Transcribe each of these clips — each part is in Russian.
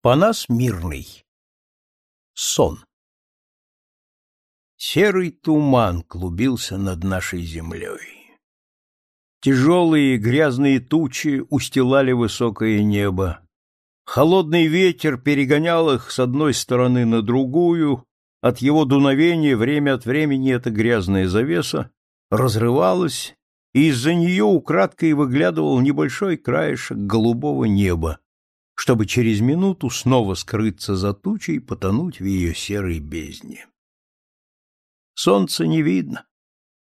Панас мирный. Сон. Серый туман клубился над нашей землей. Тяжелые грязные тучи устилали высокое небо. Холодный ветер перегонял их с одной стороны на другую, от его дуновения время от времени эта грязная завеса разрывалась, и из-за нее украдкой выглядывал небольшой краешек голубого неба, чтобы через минуту снова скрыться за тучей и потонуть в ее серой бездне. Солнца не видно,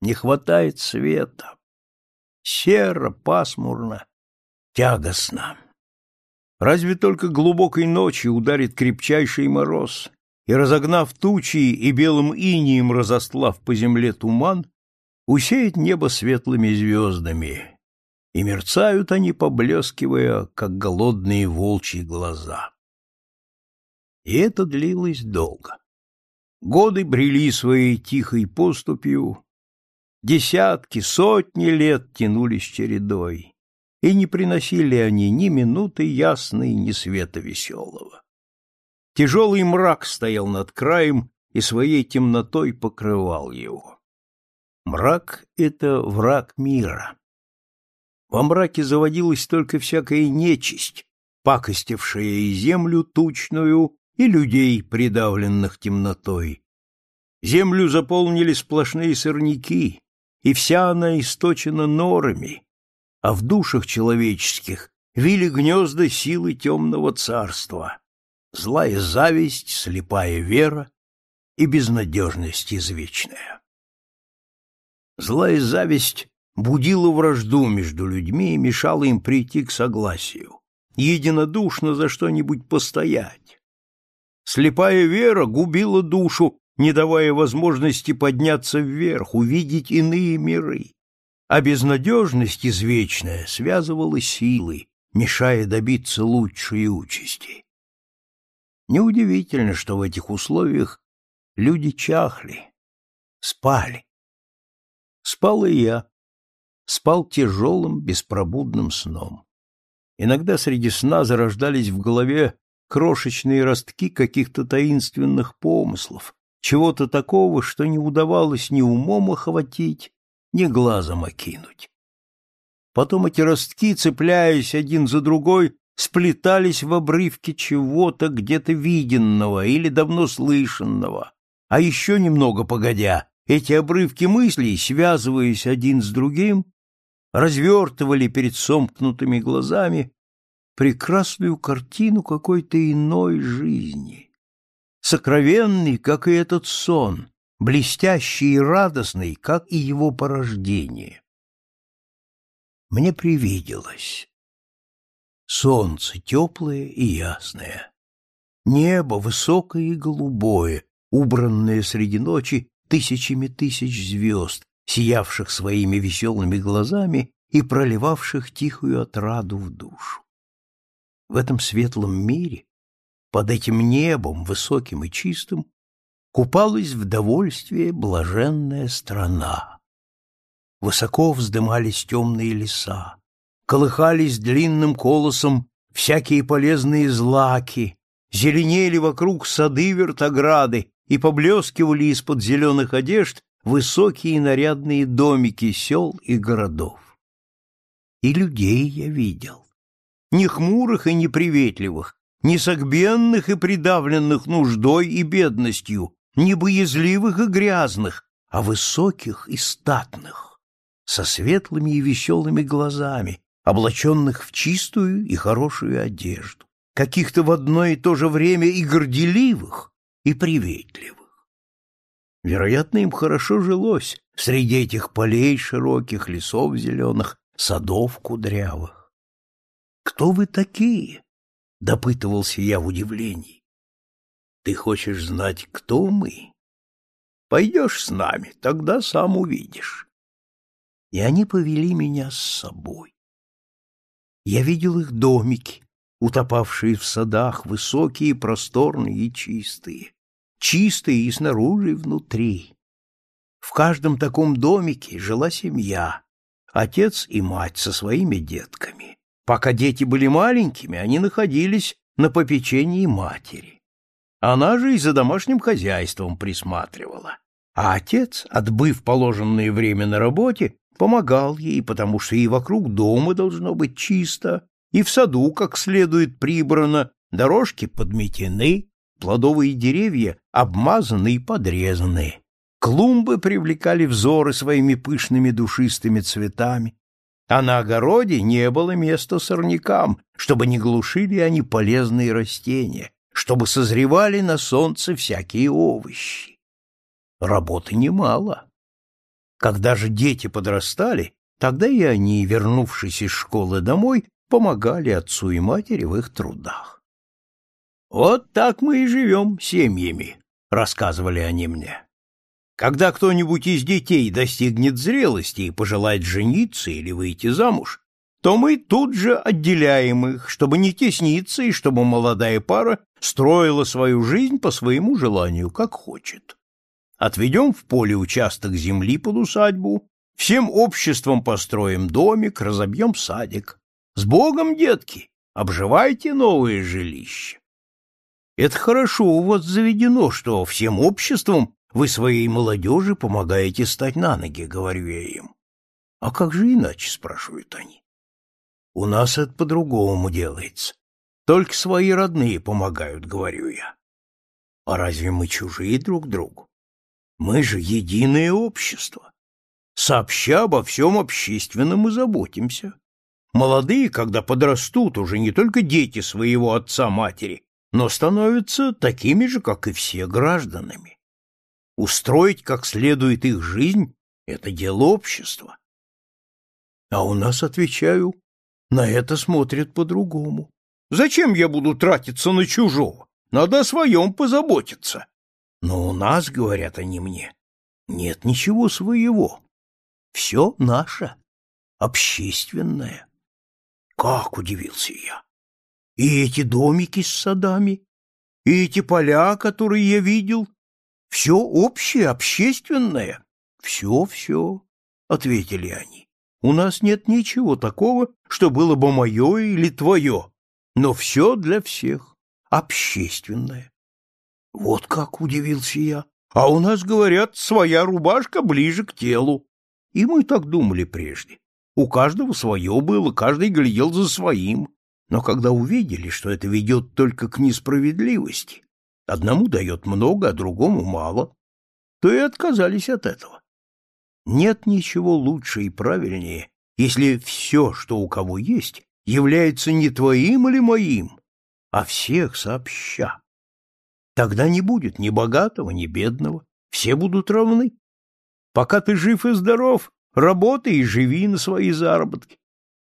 не хватает света. Серо, пасмурно, тягостно. Разве только глубокой ночью ударит крепчайший мороз, и, разогнав тучи и белым инием разостлав по земле туман, усеет небо светлыми звездами, и мерцают они, поблескивая, как голодные волчьи глаза. И это длилось долго. Годы брели своей тихой поступью, десятки, сотни лет тянулись чередой, и не приносили они ни минуты ясной, ни света веселого. Тяжелый мрак стоял над краем и своей темнотой покрывал его. Мрак — это враг мира. Во мраке заводилась только всякая нечисть, пакостившая и землю тучную, и людей, придавленных темнотой. Землю заполнили сплошные сорняки, и вся она источена норами, а в душах человеческих вили гнезда силы темного царства, злая зависть, слепая вера и безнадежность извечная. Злая зависть будила вражду между людьми и мешала им прийти к согласию, единодушно за что-нибудь постоять. Слепая вера губила душу, не давая возможности подняться вверх, увидеть иные миры, а безнадежность извечная связывала силы, мешая добиться лучшей участи. Неудивительно, что в этих условиях люди чахли, спали. Спал и я, спал тяжелым, беспробудным сном. Иногда среди сна зарождались в голове крошечные ростки каких-то таинственных помыслов, чего-то такого, что не удавалось ни умом охватить, ни глазом окинуть. Потом эти ростки, цепляясь один за другой, сплетались в обрывке чего-то где-то виденного или давно слышанного, а еще немного погодя, эти обрывки мыслей, связываясь один с другим, развертывали перед сомкнутыми глазами прекрасную картину какой-то иной жизни, сокровенный, как и этот сон, блестящий и радостный, как и его порождение. Мне привиделось. Солнце теплое и ясное, небо высокое и голубое, убранное среди ночи тысячами тысяч звезд, сиявших своими веселыми глазами и проливавших тихую отраду в душу. В этом светлом мире, под этим небом высоким и чистым, купалась в довольстве блаженная страна. Высоко вздымались темные леса, колыхались длинным колосом всякие полезные злаки, зеленели вокруг сады вертограды и поблескивали из-под зеленых одежд высокие нарядные домики сел и городов. И людей я видел. Не хмурых и неприветливых, не согбенных и придавленных нуждой и бедностью, не боязливых и грязных, а высоких и статных, со светлыми и веселыми глазами, облаченных в чистую и хорошую одежду, каких-то в одно и то же время и горделивых, и приветливых. Вероятно, им хорошо жилось среди этих полей широких, лесов зеленых, садов кудрявых. «Кто вы такие?» — допытывался я в удивлении. «Ты хочешь знать, кто мы? Пойдешь с нами, тогда сам увидишь». И они повели меня с собой. Я видел их домики, утопавшие в садах, высокие, просторные и чистые чистые и снаружи, и внутри. В каждом таком домике жила семья, отец и мать со своими детками. Пока дети были маленькими, они находились на попечении матери. Она же и за домашним хозяйством присматривала. А отец, отбыв положенное время на работе, помогал ей, потому что и вокруг дома должно быть чисто, и в саду как следует прибрано, дорожки подметены, плодовые деревья обмазаны и подрезаны. Клумбы привлекали взоры своими пышными душистыми цветами, а на огороде не было места сорнякам, чтобы не глушили они полезные растения, чтобы созревали на солнце всякие овощи. Работы немало. Когда же дети подрастали, тогда и они, вернувшись из школы домой, помогали отцу и матери в их трудах. «Вот так мы и живем семьями», — рассказывали они мне. Когда кто-нибудь из детей достигнет зрелости и пожелает жениться или выйти замуж, то мы тут же отделяем их, чтобы не тесниться и чтобы молодая пара строила свою жизнь по своему желанию, как хочет. Отведем в поле участок земли под усадьбу, всем обществом построим домик, разобьем садик. С Богом, детки, обживайте новое жилище. Это хорошо у вас заведено, что всем обществом вы своей молодежи помогаете стать на ноги, говорю я им. А как же иначе, спрашивают они. У нас это по-другому делается. Только свои родные помогают, говорю я. А разве мы чужие друг другу? Мы же единое общество. Сообща обо всем общественном и заботимся. Молодые, когда подрастут, уже не только дети своего отца-матери, но становятся такими же, как и все гражданами. Устроить как следует их жизнь — это дело общества. А у нас, отвечаю, на это смотрят по-другому. Зачем я буду тратиться на чужого? Надо о своем позаботиться. Но у нас, говорят они мне, нет ничего своего. Все наше, общественное. Как удивился я. И эти домики с садами, и эти поля, которые я видел, все общее, общественное. Все, все, ответили они. У нас нет ничего такого, что было бы мое или твое, но все для всех, общественное. Вот как удивился я. А у нас, говорят, своя рубашка ближе к телу. И мы так думали прежде. У каждого свое было, каждый глядел за своим. Но когда увидели, что это ведет только к несправедливости, одному дает много, а другому мало, то и отказались от этого. Нет ничего лучше и правильнее, если все, что у кого есть, является не твоим или моим, а всех сообща. Тогда не будет ни богатого, ни бедного, все будут равны. Пока ты жив и здоров, работай и живи на свои заработки.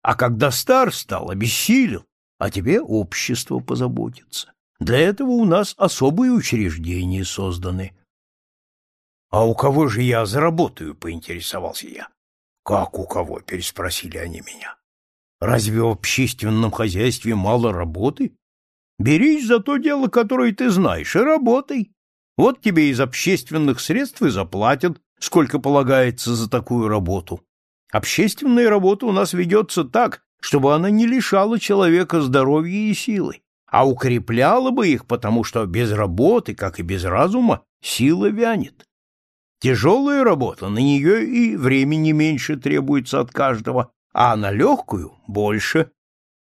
А когда стар стал, обессилел, а тебе общество позаботится. Для этого у нас особые учреждения созданы. А у кого же я заработаю, поинтересовался я. Как у кого? переспросили они меня. Разве в общественном хозяйстве мало работы? Берись за то дело, которое ты знаешь, и работай. Вот тебе из общественных средств и заплатят, сколько полагается за такую работу. Общественная работа у нас ведется так, чтобы она не лишала человека здоровья и силы, а укрепляла бы их, потому что без работы, как и без разума, сила вянет. Тяжелая работа, на нее и времени меньше требуется от каждого, а на легкую — больше.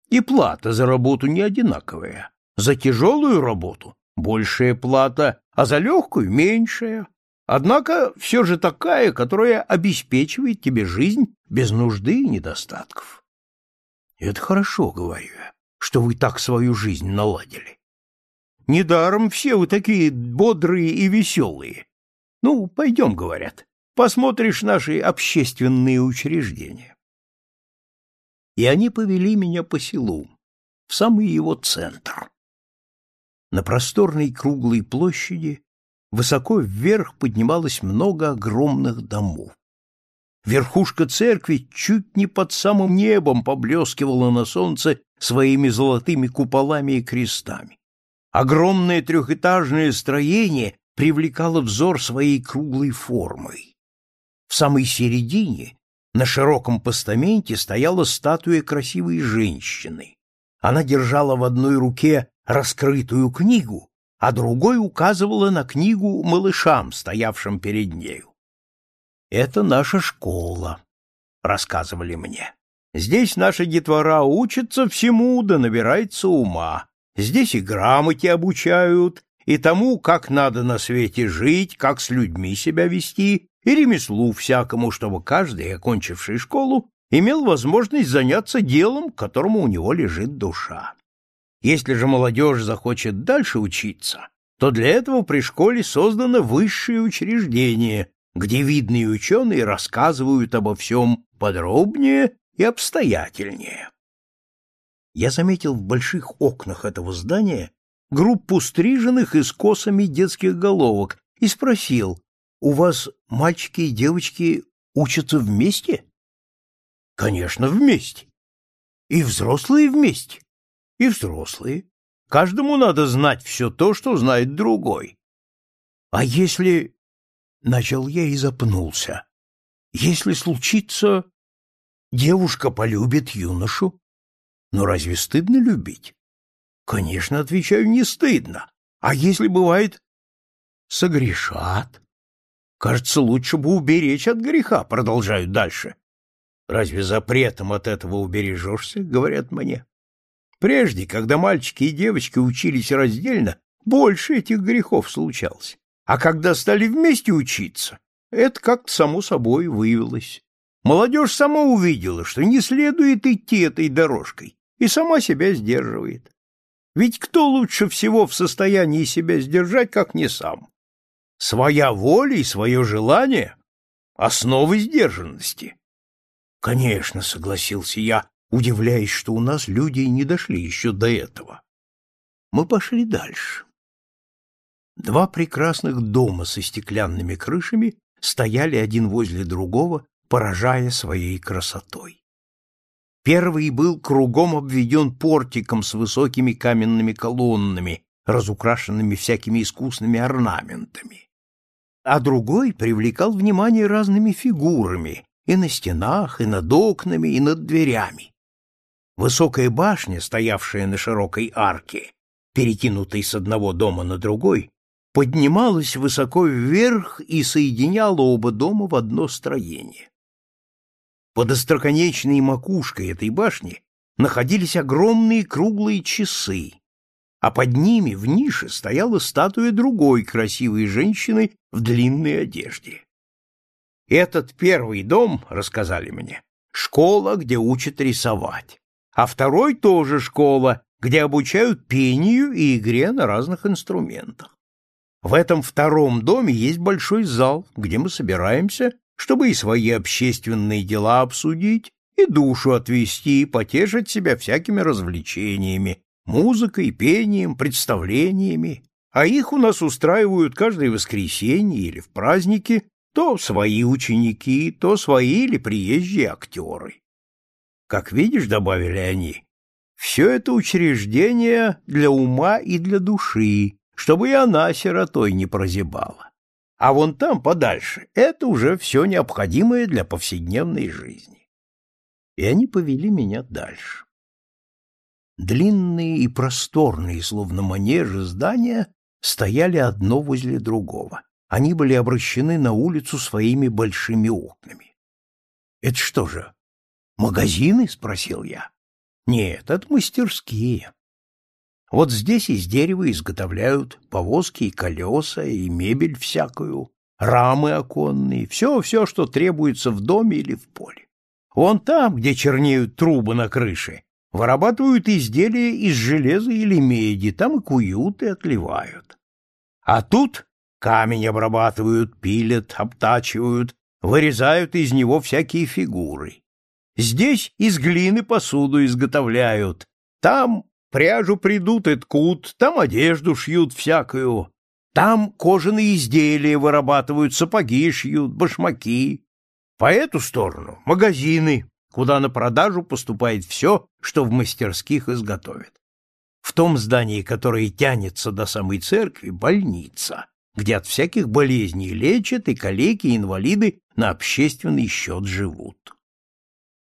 И плата за работу не одинаковая. За тяжелую работу — большая плата, а за легкую — меньшая. Однако все же такая, которая обеспечивает тебе жизнь без нужды и недостатков. Это хорошо, говорю я, что вы так свою жизнь наладили. Недаром все вы такие бодрые и веселые. Ну, пойдем, говорят, посмотришь наши общественные учреждения. И они повели меня по селу, в самый его центр. На просторной круглой площади высоко вверх поднималось много огромных домов. Верхушка церкви чуть не под самым небом поблескивала на солнце своими золотыми куполами и крестами. Огромное трехэтажное строение привлекала взор своей круглой формой. В самой середине, на широком постаменте, стояла статуя красивой женщины. Она держала в одной руке раскрытую книгу, а другой указывала на книгу малышам, стоявшим перед нею. «Это наша школа», — рассказывали мне. «Здесь наша детвора учится всему да набирается ума. Здесь и грамоте обучают, и тому, как надо на свете жить, как с людьми себя вести, и ремеслу всякому, чтобы каждый, окончивший школу, имел возможность заняться делом, которому у него лежит душа. Если же молодежь захочет дальше учиться, то для этого при школе создано высшее учреждение, где видные ученые рассказывают обо всем подробнее и обстоятельнее. Я заметил в больших окнах этого здания группу стриженных и с косами детских головок и спросил, «У вас мальчики и девочки учатся вместе?» Конечно, вместе. И взрослые вместе. И взрослые. Каждому надо знать все то, что знает другой. А если... Начал я и запнулся. Если случится... Девушка полюбит юношу. Но разве стыдно любить? Конечно, отвечаю, не стыдно. А если бывает... Согрешат. Кажется, лучше бы уберечь от греха, продолжают дальше. Разве запретом от этого убережешься, говорят мне? Прежде, когда мальчики и девочки учились раздельно, больше этих грехов случалось. А когда стали вместе учиться, это как-то само собой выявилось. Молодежь сама увидела, что не следует идти этой дорожкой, и сама себя сдерживает. Ведь кто лучше всего в состоянии себя сдержать, как не сам? Своя воля и свое желание — основы сдержанности. Конечно, согласился я, удивляясь, что у нас люди не дошли еще до этого. Мы пошли дальше. Два прекрасных дома со стеклянными крышами стояли один возле другого, поражая своей красотой. Первый был кругом обведен портиком с высокими каменными колоннами, разукрашенными всякими искусными орнаментами. А другой привлекал внимание разными фигурами, и на стенах, и над окнами, и над дверями. Высокая башня, стоявшая на широкой арке, перекинутой с одного дома на другой, поднималась высоко вверх и соединяла оба дома в одно строение. Под остроконечной макушкой этой башни находились огромные круглые часы, а под ними в нише стояла статуя другой красивой женщины в длинной одежде. Этот первый дом, рассказали мне, школа, где учат рисовать, а второй тоже школа, где обучают пению и игре на разных инструментах. В этом втором доме есть большой зал, где мы собираемся, чтобы и свои общественные дела обсудить, и душу отвести, и потешить себя всякими развлечениями, музыкой, пением, представлениями, а их у нас устраивают каждое воскресенье или в праздники то свои ученики, то свои или приезжие актеры. Как видишь, добавили они, все это учреждение для ума и для души, чтобы и она сиротой не прозябала. А вон там, подальше, это уже все необходимое для повседневной жизни. И они повели меня дальше. Длинные и просторные, словно манежи, здания стояли одно возле другого. Они были обращены на улицу своими большими окнами. — Это что же, магазины? — спросил я. — Нет, это мастерские. Вот здесь из дерева изготовляют повозки и колеса, и мебель всякую, рамы оконные, все-все, что требуется в доме или в поле. Вон там, где чернеют трубы на крыше, вырабатывают изделия из железа или меди, там и куют, и отливают. А тут Камень обрабатывают, пилят, обтачивают, вырезают из него всякие фигуры. Здесь из глины посуду изготовляют, там пряжу придут и ткут, там одежду шьют всякую, там кожаные изделия вырабатывают, сапоги шьют, башмаки. По эту сторону — магазины, куда на продажу поступает все, что в мастерских изготовят. В том здании, которое тянется до самой церкви, больница, где от всяких болезней лечат и калеки, и инвалиды на общественный счет живут.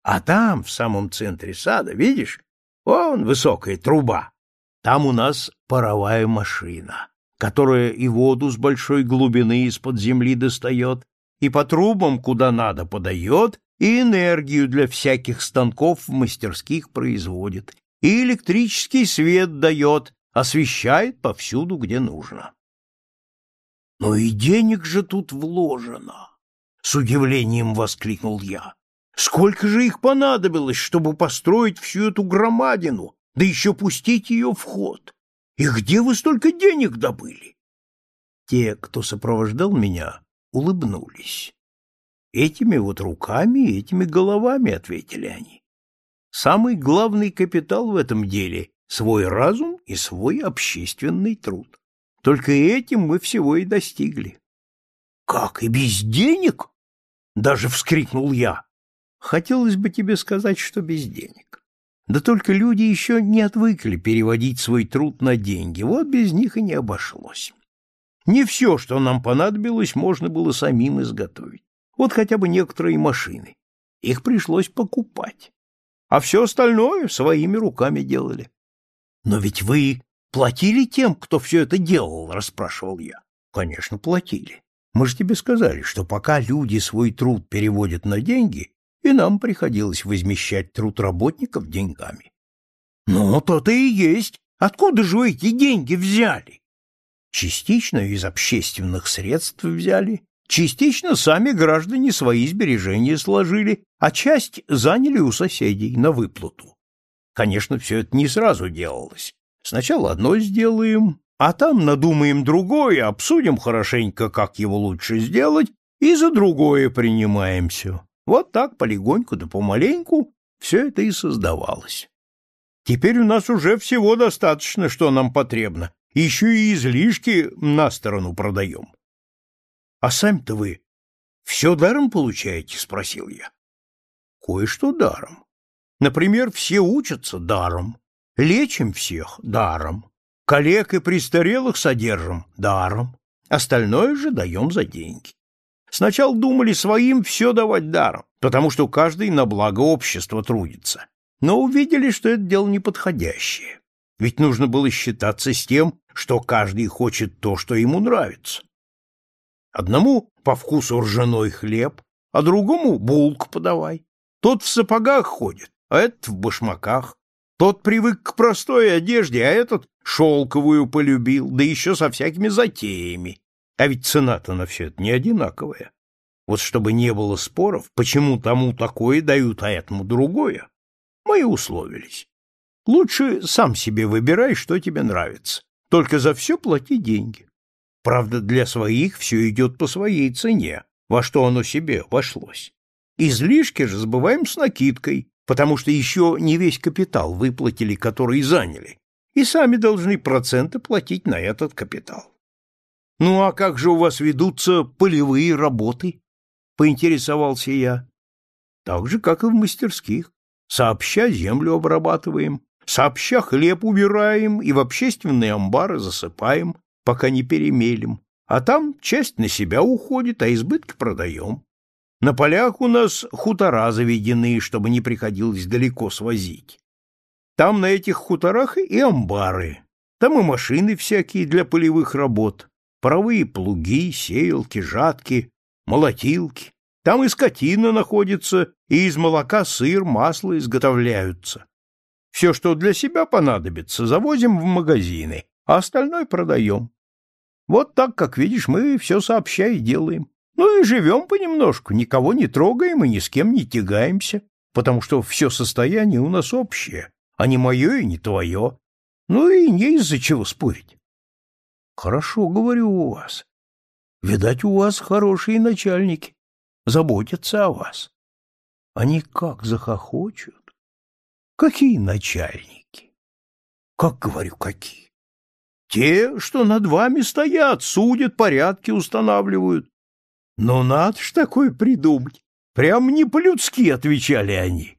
А там, в самом центре сада, видишь, Вон высокая труба. Там у нас паровая машина, которая и воду с большой глубины из-под земли достает, и по трубам куда надо подает, и энергию для всяких станков в мастерских производит, и электрический свет дает, освещает повсюду, где нужно. Но и денег же тут вложено, с удивлением воскликнул я. Сколько же их понадобилось, чтобы построить всю эту громадину, да еще пустить ее в ход? И где вы столько денег добыли? Те, кто сопровождал меня, улыбнулись. Этими вот руками и этими головами, ответили они. Самый главный капитал в этом деле — свой разум и свой общественный труд. Только этим мы всего и достигли. — Как, и без денег? — даже вскрикнул я. Хотелось бы тебе сказать, что без денег. Да только люди еще не отвыкли переводить свой труд на деньги, вот без них и не обошлось. Не все, что нам понадобилось, можно было самим изготовить. Вот хотя бы некоторые машины. Их пришлось покупать. А все остальное своими руками делали. Но ведь вы платили тем, кто все это делал, расспрашивал я. Конечно, платили. Мы же тебе сказали, что пока люди свой труд переводят на деньги, и нам приходилось возмещать труд работников деньгами. Ну, то-то и есть. Откуда же вы эти деньги взяли? Частично из общественных средств взяли, Частично сами граждане свои сбережения сложили, а часть заняли у соседей на выплату. Конечно, все это не сразу делалось. Сначала одно сделаем, а там надумаем другое, обсудим хорошенько, как его лучше сделать, и за другое принимаемся. Вот так, полегоньку да помаленьку, все это и создавалось. Теперь у нас уже всего достаточно, что нам потребно, еще и излишки на сторону продаем. А сами-то вы все даром получаете? — спросил я. — Кое-что даром. Например, все учатся даром, лечим всех даром, коллег и престарелых содержим даром, остальное же даем за деньги. Сначала думали своим все давать даром, потому что каждый на благо общества трудится, но увидели, что это дело неподходящее. Ведь нужно было считаться с тем, что каждый хочет то, что ему нравится. Одному по вкусу ржаной хлеб, а другому булку подавай. Тот в сапогах ходит, а этот в башмаках. Тот привык к простой одежде, а этот шелковую полюбил, да еще со всякими затеями. А ведь цена-то на все это не одинаковая. Вот чтобы не было споров, почему тому такое дают, а этому другое, мы и условились. Лучше сам себе выбирай, что тебе нравится. Только за все плати деньги. Правда, для своих все идет по своей цене, во что оно себе вошлось. Излишки же сбываем с накидкой, потому что еще не весь капитал выплатили, который заняли, и сами должны проценты платить на этот капитал. Ну а как же у вас ведутся полевые работы? Поинтересовался я. Так же, как и в мастерских. Сообща землю обрабатываем, сообща хлеб убираем и в общественные амбары засыпаем, пока не перемелем, а там часть на себя уходит, а избытки продаем. На полях у нас хутора заведены, чтобы не приходилось далеко свозить. Там на этих хуторах и амбары, там и машины всякие для полевых работ, паровые плуги, сеялки, жатки, молотилки. Там и скотина находится, и из молока сыр, масло изготовляются. Все, что для себя понадобится, завозим в магазины, а остальное продаем. Вот так, как видишь, мы все сообща и делаем. Ну и живем понемножку, никого не трогаем и ни с кем не тягаемся, потому что все состояние у нас общее, а не мое и не твое. Ну и не из-за чего спорить. Хорошо, говорю, у вас. Видать, у вас хорошие начальники, заботятся о вас. Они как захохочут. Какие начальники? Как говорю, какие? Те, что над вами стоят, судят, порядки устанавливают. Но надо ж такое придумать. Прям не по-людски отвечали они.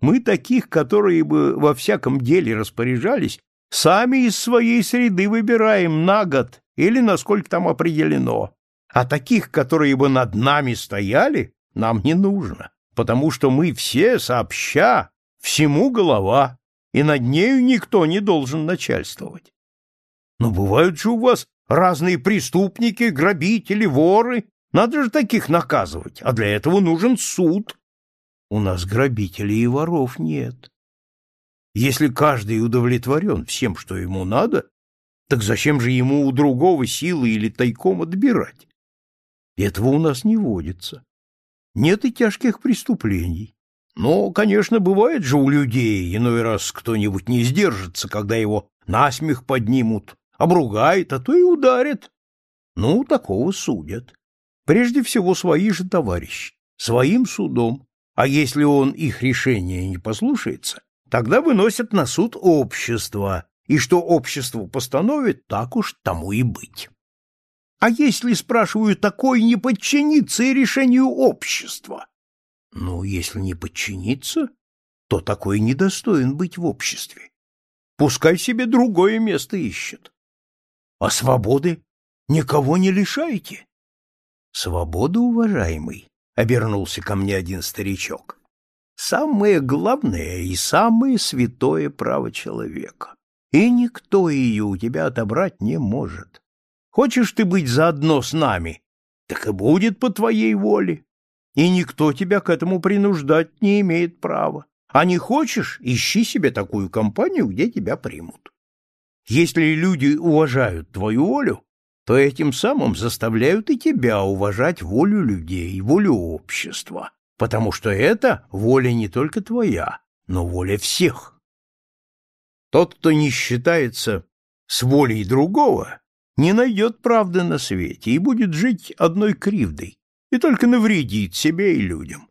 Мы таких, которые бы во всяком деле распоряжались, сами из своей среды выбираем на год или насколько там определено. А таких, которые бы над нами стояли, нам не нужно, потому что мы все сообща, всему голова, и над нею никто не должен начальствовать. Но бывают же у вас разные преступники, грабители, воры. Надо же таких наказывать, а для этого нужен суд. У нас грабителей и воров нет. Если каждый удовлетворен всем, что ему надо, так зачем же ему у другого силы или тайком отбирать? Этого у нас не водится. Нет и тяжких преступлений. Но, конечно, бывает же у людей, иной раз кто-нибудь не сдержится, когда его насмех поднимут, обругает, а то и ударит. Ну, такого судят. Прежде всего свои же товарищи, своим судом. А если он их решения не послушается, тогда выносят на суд общество, и что общество постановит, так уж тому и быть. А если, спрашиваю, такой не подчинится и решению общества, ну, если не подчиниться, то такой недостоин быть в обществе. Пускай себе другое место ищет. А свободы никого не лишайте. Свобода, уважаемый, — обернулся ко мне один старичок, — самое главное и самое святое право человека. И никто ее у тебя отобрать не может. Хочешь ты быть заодно с нами, так и будет по твоей воле и никто тебя к этому принуждать не имеет права. А не хочешь, ищи себе такую компанию, где тебя примут. Если люди уважают твою волю, то этим самым заставляют и тебя уважать волю людей, волю общества, потому что это воля не только твоя, но воля всех. Тот, кто не считается с волей другого, не найдет правды на свете и будет жить одной кривдой, и только навредит себе и людям.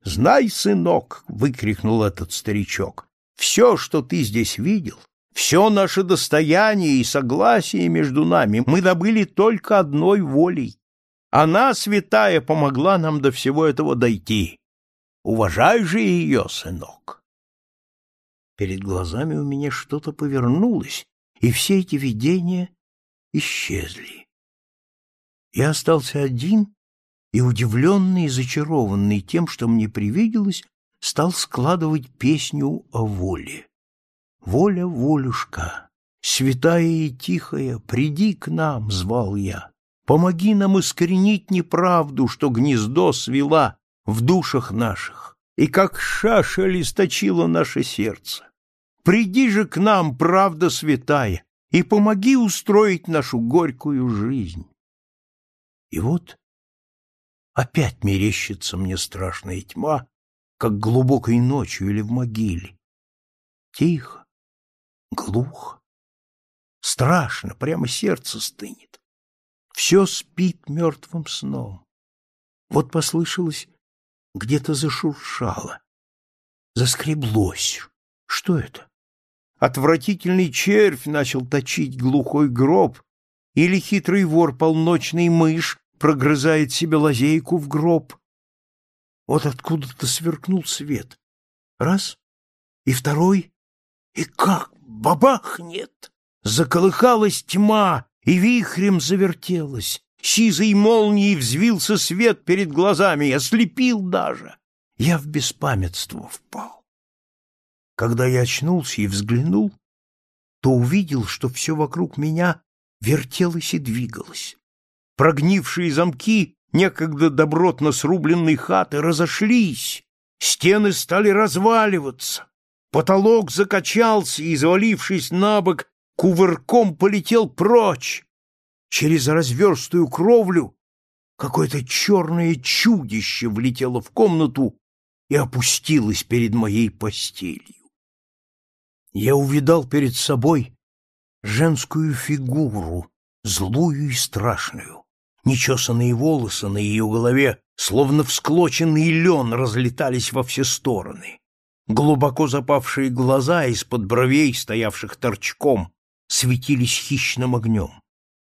— Знай, сынок, — выкрикнул этот старичок, — все, что ты здесь видел, все наше достояние и согласие между нами мы добыли только одной волей. Она, святая, помогла нам до всего этого дойти. Уважай же ее, сынок. Перед глазами у меня что-то повернулось, и все эти видения исчезли. Я остался один и, удивленный и зачарованный тем, что мне привиделось, стал складывать песню о воле. «Воля, волюшка, святая и тихая, приди к нам», — звал я. «Помоги нам искоренить неправду, что гнездо свела в душах наших, и как шашель источила наше сердце. Приди же к нам, правда святая, и помоги устроить нашу горькую жизнь». И вот Опять мерещится мне страшная тьма, как глубокой ночью или в могиле. Тихо, глухо, страшно, прямо сердце стынет. Все спит мертвым сном. Вот послышалось, где-то зашуршало, заскреблось. Что это? Отвратительный червь начал точить глухой гроб, или хитрый вор полночный мышь прогрызает себе лазейку в гроб. Вот откуда-то сверкнул свет. Раз, и второй, и как бабахнет! Заколыхалась тьма, и вихрем завертелась. Сизой молнией взвился свет перед глазами, ослепил даже. Я в беспамятство впал. Когда я очнулся и взглянул, то увидел, что все вокруг меня вертелось и двигалось. Прогнившие замки некогда добротно срубленной хаты разошлись, стены стали разваливаться, потолок закачался и, завалившись на бок, кувырком полетел прочь. Через разверстую кровлю какое-то черное чудище влетело в комнату и опустилось перед моей постелью. Я увидал перед собой женскую фигуру, злую и страшную. Нечесанные волосы на ее голове, словно всклоченный лен, разлетались во все стороны. Глубоко запавшие глаза из-под бровей, стоявших торчком, светились хищным огнем.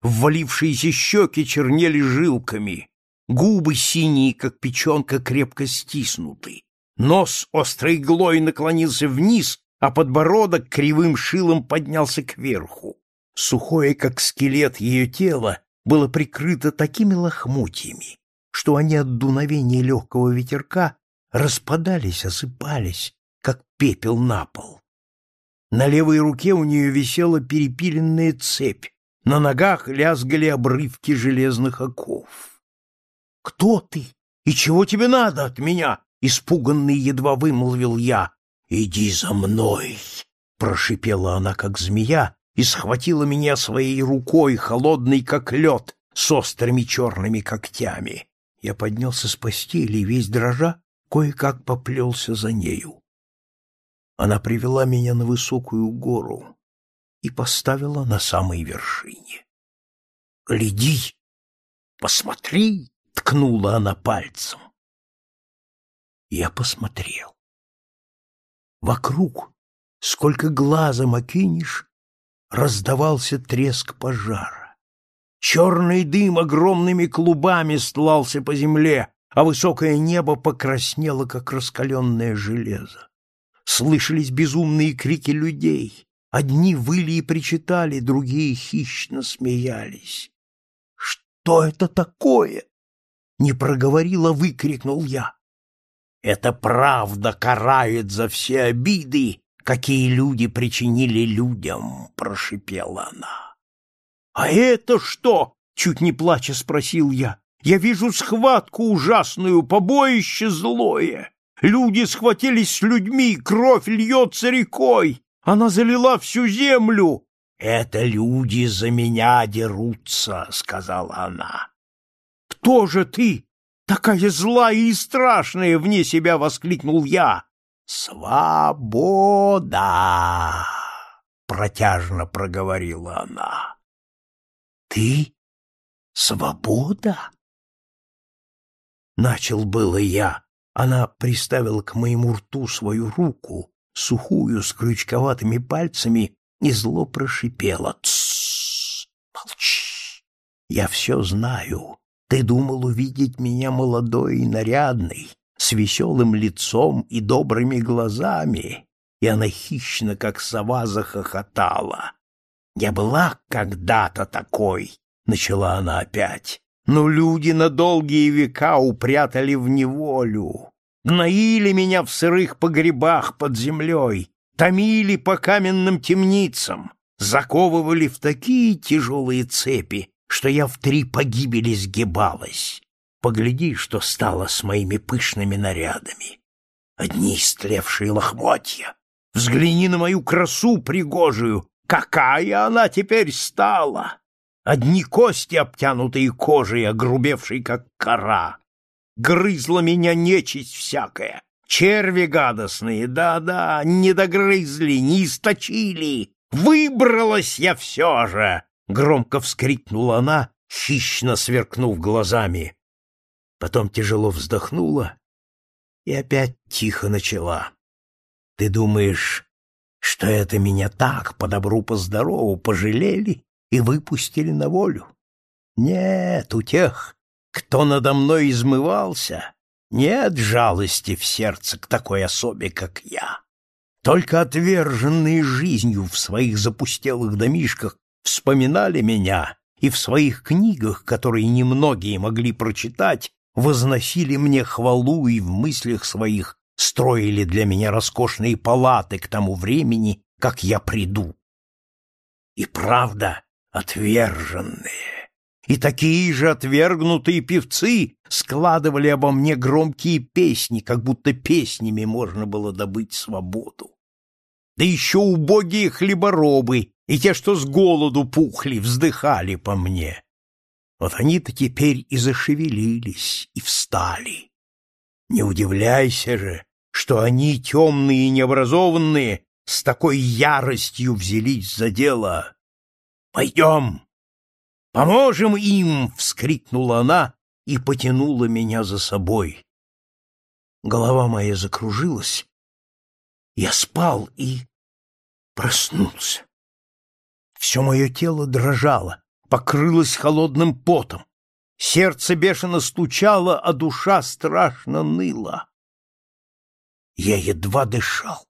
Ввалившиеся щеки чернели жилками, губы синие, как печенка, крепко стиснуты. Нос острой иглой наклонился вниз, а подбородок кривым шилом поднялся кверху. Сухое, как скелет ее тела, было прикрыто такими лохмотьями, что они от дуновения легкого ветерка распадались, осыпались, как пепел на пол. На левой руке у нее висела перепиленная цепь, на ногах лязгали обрывки железных оков. — Кто ты? И чего тебе надо от меня? — испуганный едва вымолвил я. — Иди за мной! — прошипела она, как змея, и схватила меня своей рукой, холодной, как лед, с острыми черными когтями. Я поднялся с постели, весь дрожа, кое-как поплелся за нею. Она привела меня на высокую гору и поставила на самой вершине. «Гляди! Посмотри!» — ткнула она пальцем. Я посмотрел. Вокруг, сколько глазом окинешь, раздавался треск пожара. Черный дым огромными клубами стлался по земле, а высокое небо покраснело, как раскаленное железо. Слышались безумные крики людей. Одни выли и причитали, другие хищно смеялись. «Что это такое?» Не проговорила, выкрикнул я. «Это правда карает за все обиды, какие люди причинили людям», — прошипела она. «А это что?» — чуть не плача спросил я. «Я вижу схватку ужасную, побоище злое. Люди схватились с людьми, кровь льется рекой. Она залила всю землю. «Это люди за меня дерутся», — сказала она. «Кто же ты? Такая злая и страшная!» — вне себя воскликнул я. «Свобода!» — протяжно проговорила она. «Ты? Свобода?» Начал было я. Она приставила к моему рту свою руку, сухую, с крючковатыми пальцами, и зло прошипела. «Тссс! Молчи! Я все знаю. Ты думал увидеть меня молодой и нарядной, с веселым лицом и добрыми глазами, и она хищно, как сова, захохотала. «Я была когда-то такой», — начала она опять, «но люди на долгие века упрятали в неволю, гноили меня в сырых погребах под землей, томили по каменным темницам, заковывали в такие тяжелые цепи, что я в три погибели сгибалась. Погляди, что стало с моими пышными нарядами. Одни истлевшие лохмотья. Взгляни на мою красу пригожую. Какая она теперь стала! Одни кости, обтянутые кожей, огрубевшей, как кора. Грызла меня нечисть всякая. Черви гадостные, да-да, не догрызли, не источили. Выбралась я все же! Громко вскрикнула она, хищно сверкнув глазами потом тяжело вздохнула и опять тихо начала. «Ты думаешь, что это меня так, по добру, по здорову, пожалели и выпустили на волю? Нет, у тех, кто надо мной измывался, нет жалости в сердце к такой особе, как я. Только отверженные жизнью в своих запустелых домишках вспоминали меня и в своих книгах, которые немногие могли прочитать, возносили мне хвалу и в мыслях своих строили для меня роскошные палаты к тому времени, как я приду. И правда, отверженные, и такие же отвергнутые певцы складывали обо мне громкие песни, как будто песнями можно было добыть свободу. Да еще убогие хлеборобы и те, что с голоду пухли, вздыхали по мне. Вот они-то теперь и зашевелились, и встали. Не удивляйся же, что они, темные и необразованные, с такой яростью взялись за дело. «Пойдем! Поможем им!» — вскрикнула она и потянула меня за собой. Голова моя закружилась. Я спал и проснулся. Все мое тело дрожало, покрылась холодным потом. Сердце бешено стучало, а душа страшно ныла. Я едва дышал.